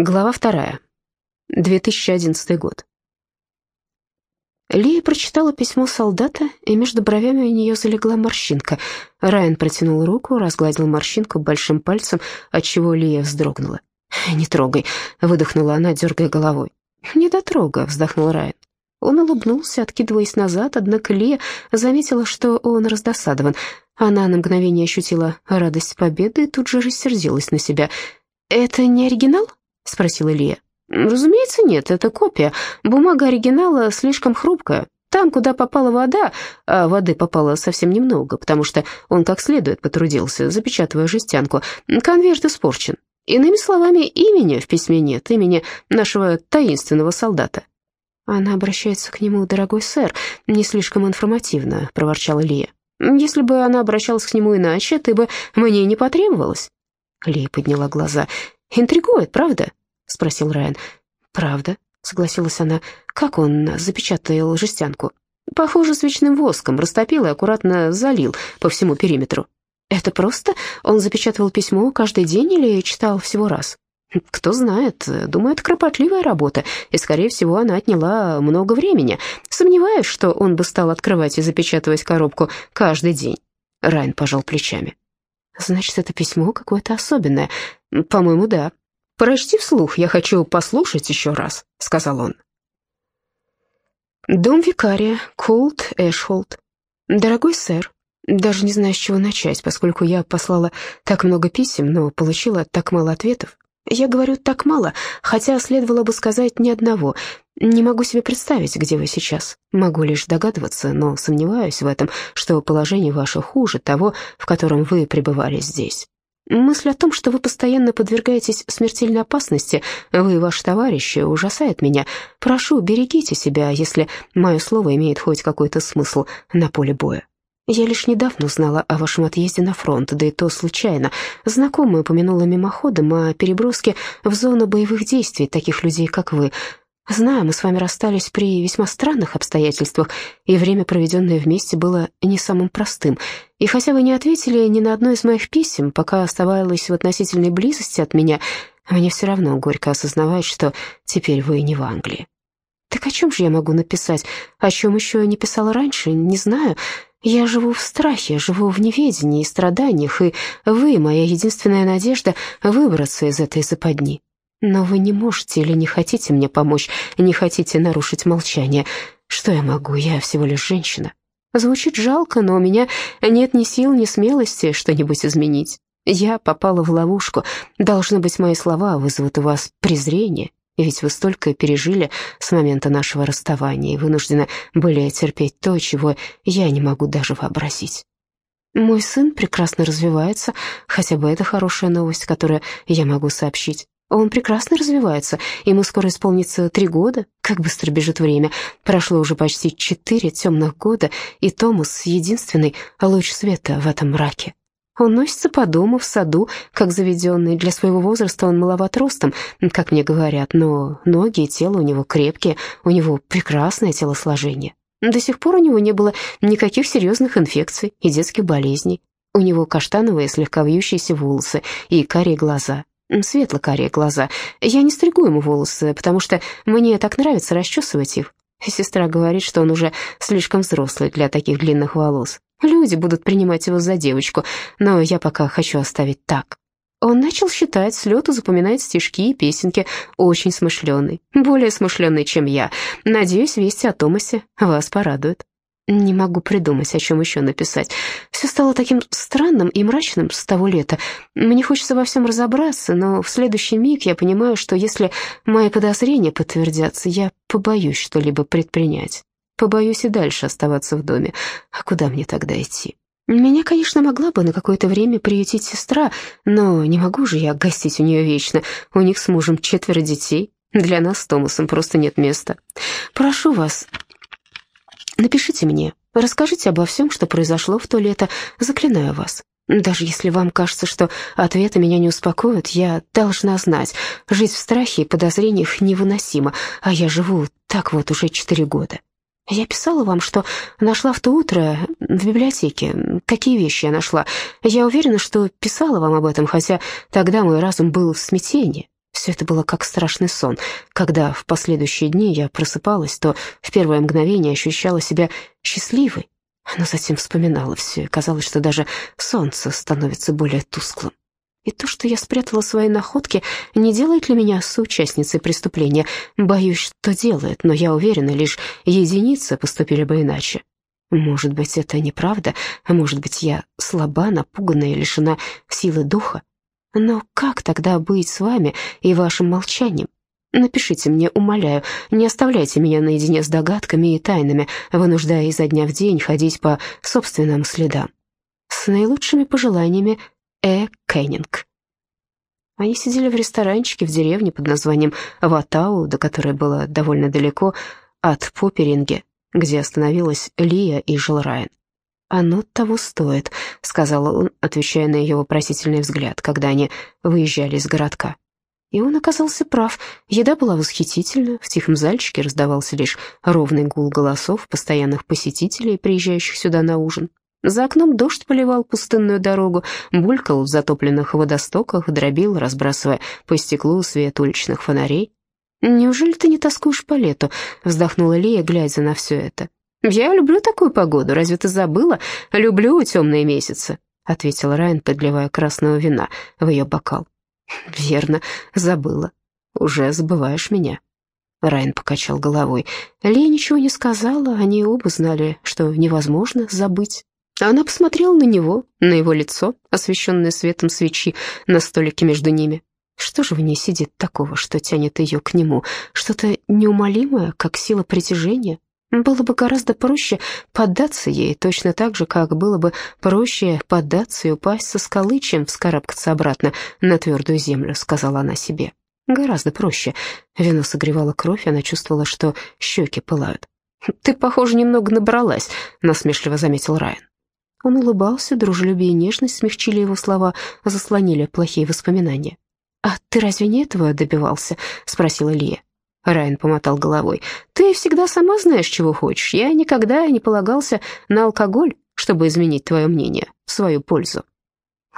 Глава вторая. 2011 год. Лия прочитала письмо солдата, и между бровями у нее залегла морщинка. Райан протянул руку, разгладил морщинку большим пальцем, отчего Лия вздрогнула. «Не трогай», — выдохнула она, дергая головой. «Не дотрога», — вздохнул Райан. Он улыбнулся, откидываясь назад, однако Лия заметила, что он раздосадован. Она на мгновение ощутила радость победы и тут же рассердилась на себя. «Это не оригинал?» — спросила Лия. «Разумеется, нет, это копия. Бумага оригинала слишком хрупкая. Там, куда попала вода, а воды попало совсем немного, потому что он как следует потрудился, запечатывая жестянку, конверт испорчен. Иными словами, имени в письме нет, имени нашего таинственного солдата». «Она обращается к нему, дорогой сэр, не слишком информативно», — проворчала Лия. «Если бы она обращалась к нему иначе, ты бы мне не потребовалась». Лия подняла глаза. «Интригует, правда?» — спросил Райан. «Правда», — согласилась она. «Как он запечатал жестянку?» «Похоже, свечным воском, растопил и аккуратно залил по всему периметру». «Это просто? Он запечатывал письмо каждый день или читал всего раз?» «Кто знает. Думаю, это кропотливая работа, и, скорее всего, она отняла много времени. Сомневаюсь, что он бы стал открывать и запечатывать коробку каждый день». Райан пожал плечами. «Значит, это письмо какое-то особенное?» «По-моему, да. «Прочти вслух, я хочу послушать еще раз», — сказал он. Дом викария, Колт Эшхолд. Дорогой сэр, даже не знаю, с чего начать, поскольку я послала так много писем, но получила так мало ответов. Я говорю «так мало», хотя следовало бы сказать ни одного. Не могу себе представить, где вы сейчас. Могу лишь догадываться, но сомневаюсь в этом, что положение ваше хуже того, в котором вы пребывали здесь. Мысль о том, что вы постоянно подвергаетесь смертельной опасности, вы и ваши товарищи, ужасает меня. Прошу, берегите себя, если мое слово имеет хоть какой-то смысл на поле боя. Я лишь недавно узнала о вашем отъезде на фронт, да и то случайно. Знакомая упомянула мимоходом о переброске в зону боевых действий таких людей, как вы. Знаю, мы с вами расстались при весьма странных обстоятельствах, и время, проведенное вместе, было не самым простым. И хотя вы не ответили ни на одно из моих писем, пока оставалось в относительной близости от меня, мне все равно горько осознавать, что теперь вы не в Англии. Так о чем же я могу написать? О чем еще не писала раньше? Не знаю. Я живу в страхе, живу в неведении и страданиях, и вы, моя единственная надежда, выбраться из этой западни. Но вы не можете или не хотите мне помочь, не хотите нарушить молчание. Что я могу? Я всего лишь женщина. Звучит жалко, но у меня нет ни сил, ни смелости что-нибудь изменить. Я попала в ловушку. Должно быть, мои слова вызовут у вас презрение, ведь вы столько пережили с момента нашего расставания и вынуждены были терпеть то, чего я не могу даже вообразить. Мой сын прекрасно развивается, хотя бы это хорошая новость, которую я могу сообщить. Он прекрасно развивается, ему скоро исполнится три года. Как быстро бежит время. Прошло уже почти четыре темных года, и Томас — единственный луч света в этом мраке. Он носится по дому, в саду, как заведенный. Для своего возраста он маловат ростом, как мне говорят, но ноги и тело у него крепкие, у него прекрасное телосложение. До сих пор у него не было никаких серьезных инфекций и детских болезней. У него каштановые, слегка вьющиеся волосы и карие глаза светло-карие глаза. Я не стригу ему волосы, потому что мне так нравится расчесывать их. Сестра говорит, что он уже слишком взрослый для таких длинных волос. Люди будут принимать его за девочку, но я пока хочу оставить так. Он начал считать, с лету запоминает стишки и песенки, очень смышленый, более смышленый, чем я. Надеюсь, вести о Томасе вас порадует. Не могу придумать, о чем еще написать. Все стало таким странным и мрачным с того лета. Мне хочется во всем разобраться, но в следующий миг я понимаю, что если мои подозрения подтвердятся, я побоюсь что-либо предпринять. Побоюсь и дальше оставаться в доме. А куда мне тогда идти? Меня, конечно, могла бы на какое-то время приютить сестра, но не могу же я гостить у нее вечно. У них с мужем четверо детей. Для нас с Томасом просто нет места. Прошу вас, Напишите мне, расскажите обо всем, что произошло в то лето, заклинаю вас. Даже если вам кажется, что ответы меня не успокоят, я должна знать. Жить в страхе и подозрениях невыносимо, а я живу так вот уже четыре года. Я писала вам, что нашла в то утро в библиотеке. Какие вещи я нашла? Я уверена, что писала вам об этом, хотя тогда мой разум был в смятении. Все это было как страшный сон. Когда в последующие дни я просыпалась, то в первое мгновение ощущала себя счастливой, но затем вспоминала все, и казалось, что даже солнце становится более тусклым. И то, что я спрятала свои находки, не делает ли меня соучастницей преступления. Боюсь, что делает, но я уверена, лишь единицы поступили бы иначе. Может быть, это неправда, а может быть, я слаба, напуганная и лишена силы духа. Но как тогда быть с вами и вашим молчанием? Напишите мне, умоляю, не оставляйте меня наедине с догадками и тайнами, вынуждая изо дня в день ходить по собственным следам. С наилучшими пожеланиями, Э. Кеннинг. Они сидели в ресторанчике в деревне под названием Ватау, до которой было довольно далеко от Поперинге, где остановилась Лия и жил Райан. «Оно того стоит», — сказал он, отвечая на ее вопросительный взгляд, когда они выезжали из городка. И он оказался прав. Еда была восхитительна, в тихом зальчике раздавался лишь ровный гул голосов постоянных посетителей, приезжающих сюда на ужин. За окном дождь поливал пустынную дорогу, булькал в затопленных водостоках, дробил, разбрасывая по стеклу свет уличных фонарей. «Неужели ты не тоскуешь по лету?» — вздохнула Лия, глядя на все это. «Я люблю такую погоду, разве ты забыла? Люблю темные месяцы», — ответил Райан, подливая красного вина в ее бокал. «Верно, забыла. Уже забываешь меня». Райан покачал головой. Лия ничего не сказала, они оба знали, что невозможно забыть. Она посмотрела на него, на его лицо, освещенное светом свечи на столике между ними. Что же в ней сидит такого, что тянет ее к нему? Что-то неумолимое, как сила притяжения? Было бы гораздо проще поддаться ей, точно так же, как было бы проще поддаться и упасть со скалы, чем вскарабкаться обратно на твердую землю, сказала она себе. Гораздо проще. Вино согревало кровь, она чувствовала, что щеки пылают. «Ты, похоже, немного набралась», — насмешливо заметил Райан. Он улыбался, дружелюбие и нежность смягчили его слова, заслонили плохие воспоминания. «А ты разве не этого добивался?» — спросила Лия. Райан помотал головой. «Ты всегда сама знаешь, чего хочешь. Я никогда не полагался на алкоголь, чтобы изменить твое мнение в свою пользу».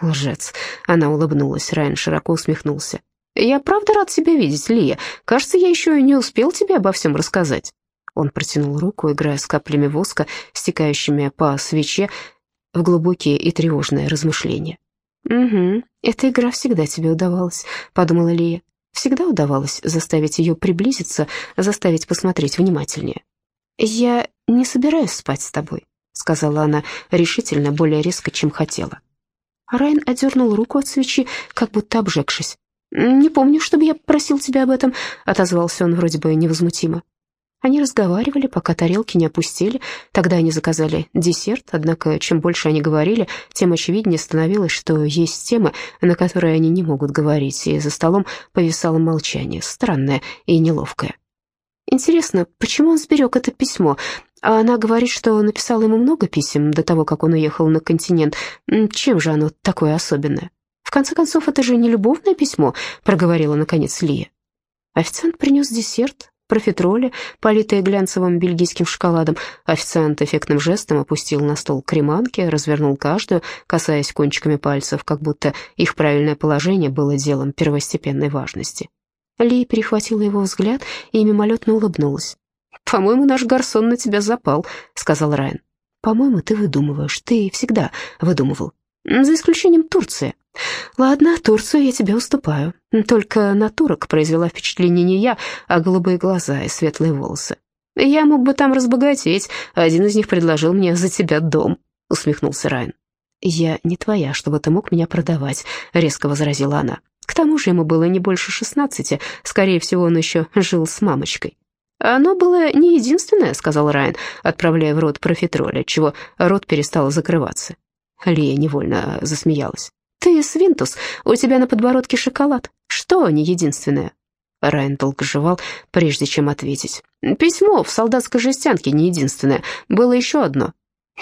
Лжец. Она улыбнулась. Райан широко усмехнулся. «Я правда рад тебя видеть, Лия. Кажется, я еще и не успел тебе обо всем рассказать». Он протянул руку, играя с каплями воска, стекающими по свече, в глубокие и тревожные размышления. «Угу, эта игра всегда тебе удавалась», — подумала Лия. «Всегда удавалось заставить ее приблизиться, заставить посмотреть внимательнее». «Я не собираюсь спать с тобой», — сказала она решительно, более резко, чем хотела. Райан одернул руку от свечи, как будто обжегшись. «Не помню, чтобы я просил тебя об этом», — отозвался он вроде бы невозмутимо. Они разговаривали, пока тарелки не опустили. Тогда они заказали десерт, однако чем больше они говорили, тем очевиднее становилось, что есть темы, на которые они не могут говорить, и за столом повисало молчание, странное и неловкое. Интересно, почему он сберег это письмо? А она говорит, что написала ему много писем до того, как он уехал на континент. Чем же оно такое особенное? В конце концов, это же не любовное письмо, проговорила наконец Лия. Официант принес десерт, профитроли, политые глянцевым бельгийским шоколадом. Официант эффектным жестом опустил на стол креманки, развернул каждую, касаясь кончиками пальцев, как будто их правильное положение было делом первостепенной важности. Ли перехватила его взгляд и мимолетно улыбнулась. «По-моему, наш гарсон на тебя запал», — сказал Райан. «По-моему, ты выдумываешь. Ты всегда выдумывал. За исключением Турции. Ладно, Турцию я тебе уступаю. Только на турок произвела впечатление не я, а голубые глаза и светлые волосы. Я мог бы там разбогатеть, один из них предложил мне за тебя дом, усмехнулся Райан. «Я не твоя, чтобы ты мог меня продавать», — резко возразила она. К тому же ему было не больше шестнадцати, скорее всего, он еще жил с мамочкой. «Оно было не единственное», — сказал Райан, отправляя в рот профитроля, чего рот перестал закрываться. Лия невольно засмеялась. «Ты, Свинтус, у тебя на подбородке шоколад. Что не единственное?» Райан долго жевал, прежде чем ответить. «Письмо в солдатской жестянке не единственное. Было еще одно».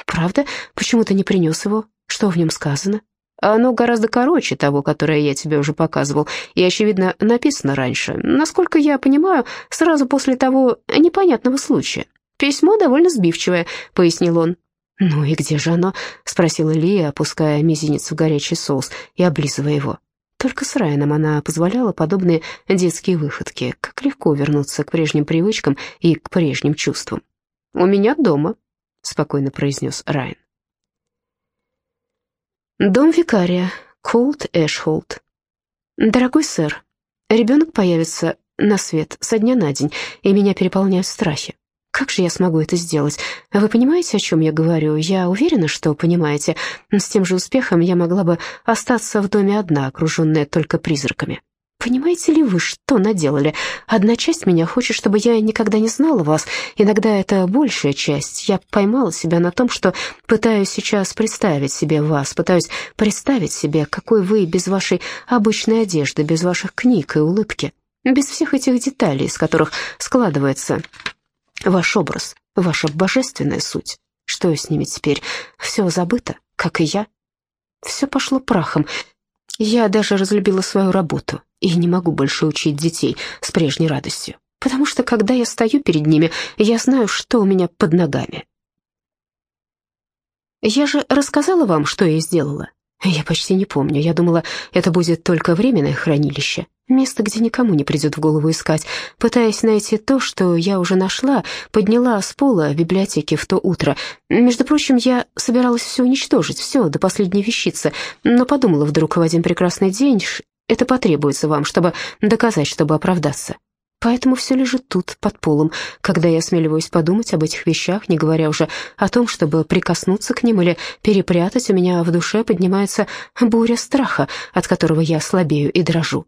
«Правда? Почему ты не принес его? Что в нем сказано?» «Оно гораздо короче того, которое я тебе уже показывал, и, очевидно, написано раньше. Насколько я понимаю, сразу после того непонятного случая. Письмо довольно сбивчивое», — пояснил он. «Ну и где же оно?» — спросила Лия, опуская мизинец в горячий соус и облизывая его. Только с Райаном она позволяла подобные детские выходки, как легко вернуться к прежним привычкам и к прежним чувствам. «У меня дома», — спокойно произнес Райан. Дом викария, Колт Эшхолд. «Дорогой сэр, ребенок появится на свет со дня на день, и меня переполняют страхи. Как же я смогу это сделать? Вы понимаете, о чем я говорю? Я уверена, что понимаете. С тем же успехом я могла бы остаться в доме одна, окруженная только призраками. Понимаете ли вы, что наделали? Одна часть меня хочет, чтобы я никогда не знала вас. Иногда это большая часть. Я поймала себя на том, что пытаюсь сейчас представить себе вас, пытаюсь представить себе, какой вы без вашей обычной одежды, без ваших книг и улыбки, без всех этих деталей, из которых складывается Ваш образ, ваша божественная суть. Что с ними теперь? Все забыто, как и я. Все пошло прахом. Я даже разлюбила свою работу и не могу больше учить детей с прежней радостью, потому что, когда я стою перед ними, я знаю, что у меня под ногами. Я же рассказала вам, что я сделала. Я почти не помню. Я думала, это будет только временное хранилище. Место, где никому не придет в голову искать. Пытаясь найти то, что я уже нашла, подняла с пола в библиотеке в то утро. Между прочим, я собиралась все уничтожить, все, до последней вещицы, но подумала вдруг в один прекрасный день, это потребуется вам, чтобы доказать, чтобы оправдаться. Поэтому все лежит тут, под полом, когда я осмеливаюсь подумать об этих вещах, не говоря уже о том, чтобы прикоснуться к ним или перепрятать, у меня в душе поднимается буря страха, от которого я слабею и дрожу.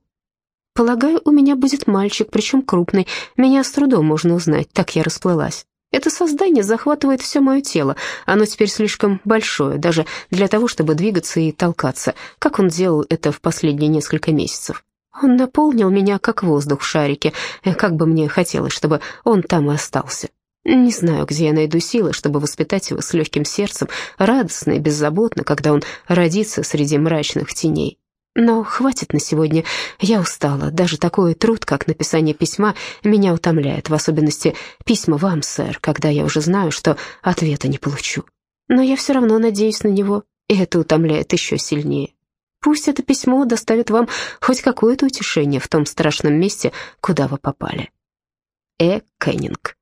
Полагаю, у меня будет мальчик, причем крупный. Меня с трудом можно узнать, так я расплылась. Это создание захватывает все мое тело. Оно теперь слишком большое, даже для того, чтобы двигаться и толкаться, как он делал это в последние несколько месяцев. Он наполнил меня, как воздух в шарике, э, как бы мне хотелось, чтобы он там и остался. Не знаю, где я найду силы, чтобы воспитать его с легким сердцем, радостно и беззаботно, когда он родится среди мрачных теней. Но хватит на сегодня, я устала. Даже такой труд, как написание письма, меня утомляет, в особенности письма вам, сэр, когда я уже знаю, что ответа не получу. Но я все равно надеюсь на него, и это утомляет еще сильнее. Пусть это письмо доставит вам хоть какое-то утешение в том страшном месте, куда вы попали. Э. Кеннинг.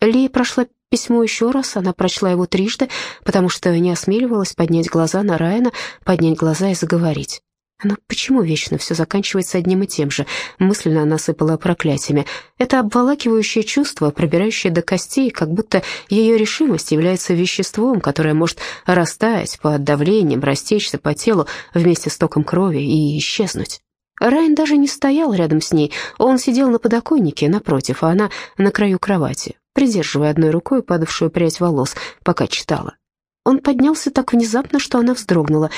Ли прошла письмо еще раз, она прочла его трижды, потому что не осмеливалась поднять глаза на Райана, поднять глаза и заговорить. Но почему вечно все заканчивается одним и тем же? Мысленно она сыпала проклятиями. Это обволакивающее чувство, пробирающее до костей, как будто ее решимость является веществом, которое может растаять под давлением, растечься по телу вместе с током крови и исчезнуть. Райан даже не стоял рядом с ней, он сидел на подоконнике напротив, а она на краю кровати, придерживая одной рукой падавшую прядь волос, пока читала. Он поднялся так внезапно, что она вздрогнула.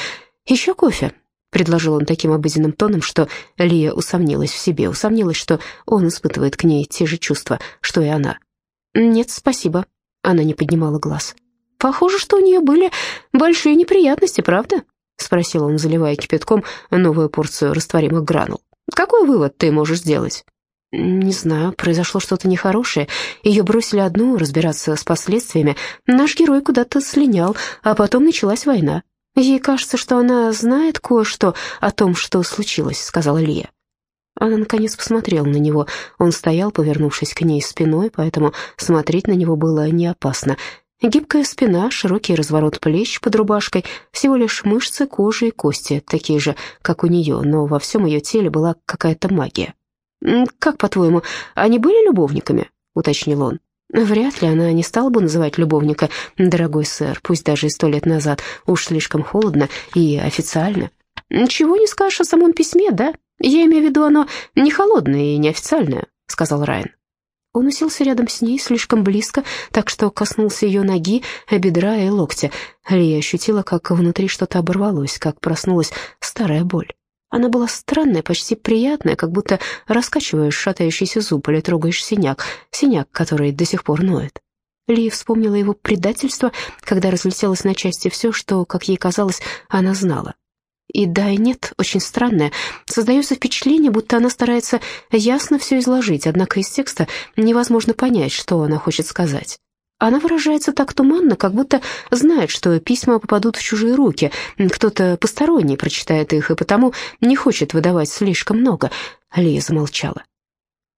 «Еще кофе?» — предложил он таким обыденным тоном, что Лия усомнилась в себе, усомнилась, что он испытывает к ней те же чувства, что и она. «Нет, спасибо», — она не поднимала глаз. «Похоже, что у нее были большие неприятности, правда?» — спросил он, заливая кипятком новую порцию растворимых гранул. «Какой вывод ты можешь сделать?» «Не знаю, произошло что-то нехорошее. Ее бросили одну разбираться с последствиями. Наш герой куда-то слинял, а потом началась война. «Ей кажется, что она знает кое-что о том, что случилось», — сказала Лия. Она, наконец, посмотрела на него. Он стоял, повернувшись к ней спиной, поэтому смотреть на него было не опасно. Гибкая спина, широкий разворот плеч под рубашкой, всего лишь мышцы, кожа и кости, такие же, как у нее, но во всем ее теле была какая-то магия. «Как, по-твоему, они были любовниками?» — уточнил он. Вряд ли она не стала бы называть любовника «дорогой сэр», пусть даже и сто лет назад, уж слишком холодно и официально. «Ничего не скажешь о самом письме, да? Я имею в виду, оно не холодное и неофициальное», — сказал Райан. Он уселся рядом с ней слишком близко, так что коснулся ее ноги, бедра и локтя. Лия ощутила, как внутри что-то оборвалось, как проснулась старая боль. Она была странная, почти приятная, как будто раскачиваешь шатающийся зуб или трогаешь синяк, синяк, который до сих пор ноет. Ли вспомнила его предательство, когда разлетелось на части все, что, как ей казалось, она знала. И да, и нет, очень странное. Создается впечатление, будто она старается ясно все изложить, однако из текста невозможно понять, что она хочет сказать. Она выражается так туманно, как будто знает, что письма попадут в чужие руки. Кто-то посторонний прочитает их, и потому не хочет выдавать слишком много. Лия замолчала.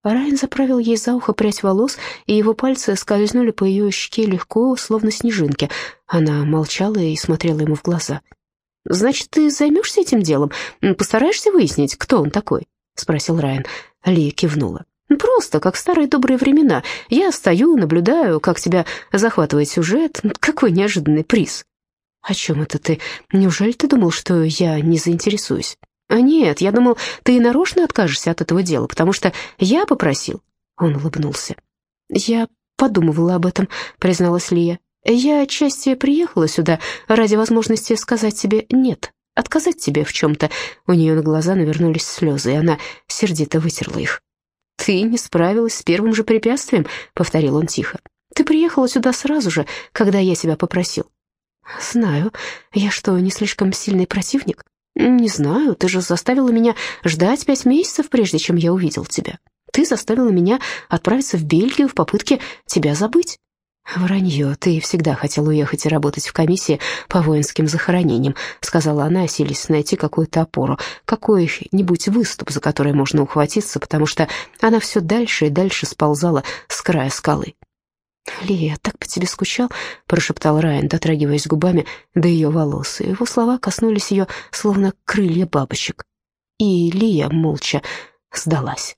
Райан заправил ей за ухо прядь волос, и его пальцы скользнули по ее щеке легко, словно снежинки. Она молчала и смотрела ему в глаза. «Значит, ты займешься этим делом? Постараешься выяснить, кто он такой?» — спросил Райан. Лия кивнула. «Просто, как в старые добрые времена. Я стою, наблюдаю, как тебя захватывает сюжет. Какой неожиданный приз!» «О чем это ты? Неужели ты думал, что я не заинтересуюсь?» «А нет, я думал, ты нарочно откажешься от этого дела, потому что я попросил». Он улыбнулся. «Я подумывала об этом», — призналась Лия. «Я отчасти приехала сюда ради возможности сказать тебе «нет», отказать тебе в чем-то». У нее на глаза навернулись слезы, и она сердито вытерла их. «Ты не справилась с первым же препятствием», — повторил он тихо. «Ты приехала сюда сразу же, когда я тебя попросил». «Знаю. Я что, не слишком сильный противник?» «Не знаю, ты же заставила меня ждать пять месяцев, прежде чем я увидел тебя. Ты заставила меня отправиться в Бельгию в попытке тебя забыть». «Вранье, ты всегда хотел уехать и работать в комиссии по воинским захоронениям», сказала она, силясь найти какую-то опору, какой-нибудь выступ, за который можно ухватиться, потому что она все дальше и дальше сползала с края скалы. «Лия, я так по тебе скучал», — прошептал Райан, дотрагиваясь губами до ее волос, и его слова коснулись ее, словно крылья бабочек. И Лия молча сдалась.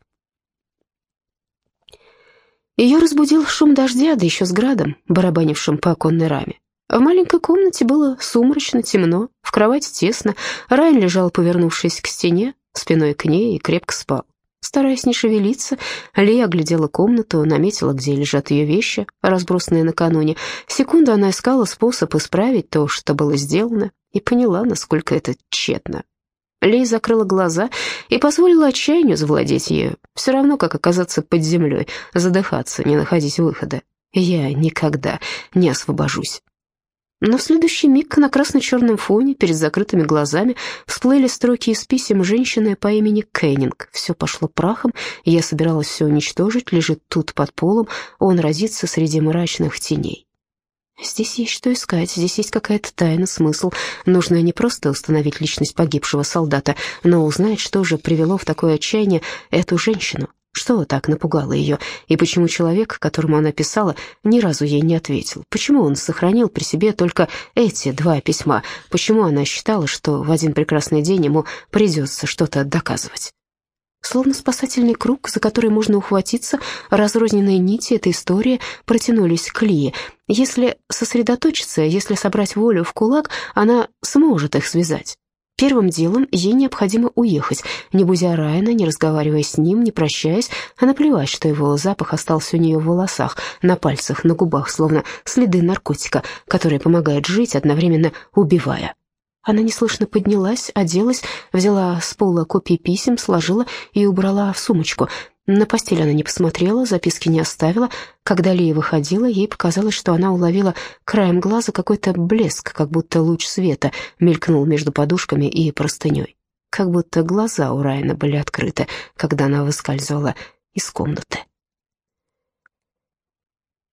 Ее разбудил шум дождя, да еще с градом, барабанившим по оконной раме. В маленькой комнате было сумрачно, темно, в кровати тесно. Райан лежал, повернувшись к стене, спиной к ней, и крепко спал. Стараясь не шевелиться, Лия оглядела комнату, наметила, где лежат ее вещи, разбросанные накануне. Секунду она искала способ исправить то, что было сделано, и поняла, насколько это тщетно. Лей закрыла глаза и позволила отчаянию завладеть ею. Все равно, как оказаться под землей, задыхаться, не находить выхода. Я никогда не освобожусь. Но в следующий миг на красно-черном фоне перед закрытыми глазами всплыли строки из писем женщины по имени Кеннинг. Все пошло прахом, я собиралась все уничтожить, лежит тут под полом, он разится среди мрачных теней. Здесь есть что искать, здесь есть какая-то тайна, смысл. Нужно не просто установить личность погибшего солдата, но узнать, что же привело в такое отчаяние эту женщину. Что так напугало ее, и почему человек, которому она писала, ни разу ей не ответил? Почему он сохранил при себе только эти два письма? Почему она считала, что в один прекрасный день ему придется что-то доказывать? Словно спасательный круг, за который можно ухватиться, разрозненные нити этой истории протянулись к Лии. Если сосредоточиться, если собрать волю в кулак, она сможет их связать. Первым делом ей необходимо уехать, не будя Райана, не разговаривая с ним, не прощаясь, а наплевать, что его запах остался у нее в волосах, на пальцах, на губах, словно следы наркотика, который помогает жить, одновременно убивая. Она неслышно поднялась, оделась, взяла с пола копии писем, сложила и убрала в сумочку. На постель она не посмотрела, записки не оставила. Когда Лия выходила, ей показалось, что она уловила краем глаза какой-то блеск, как будто луч света мелькнул между подушками и простыней. Как будто глаза у Райана были открыты, когда она выскальзывала из комнаты.